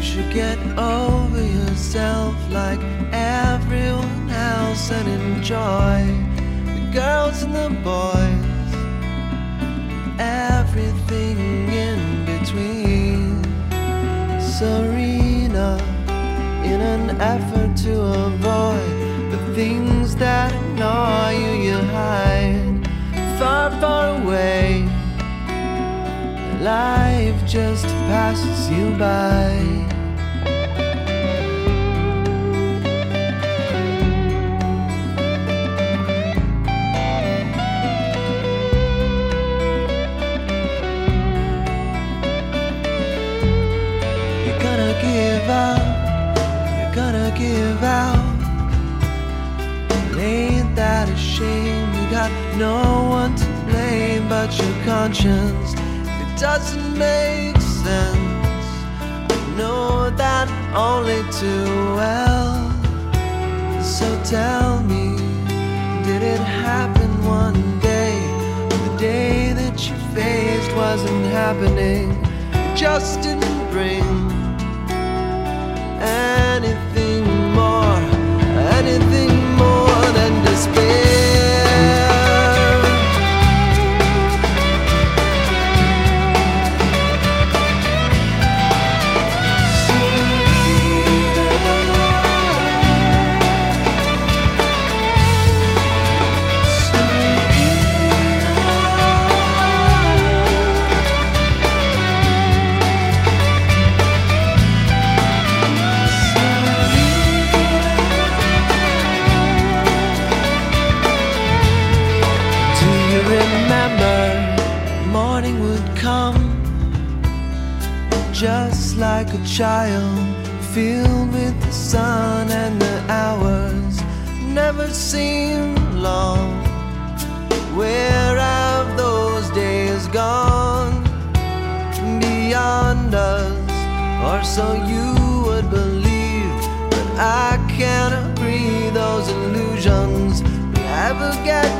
You should get over yourself like everyone else and enjoy the girls and the boys, everything in between. Serena, in an effort to avoid the things that annoy you, you hide far, far away. Life just passes you by. You're gonna give out, you're gonna give out. Ain't that a shame? You got no one to blame but your conscience. Doesn't make sense. I know that only too well. So tell me, did it happen one day? The day that you faced wasn't happening. It just didn't bring anything would come just like a child filled with the sun and the hours never seem long. Where have those days gone? Beyond us or so you would believe. But I can't agree those illusions. Will ever get